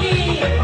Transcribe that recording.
happy.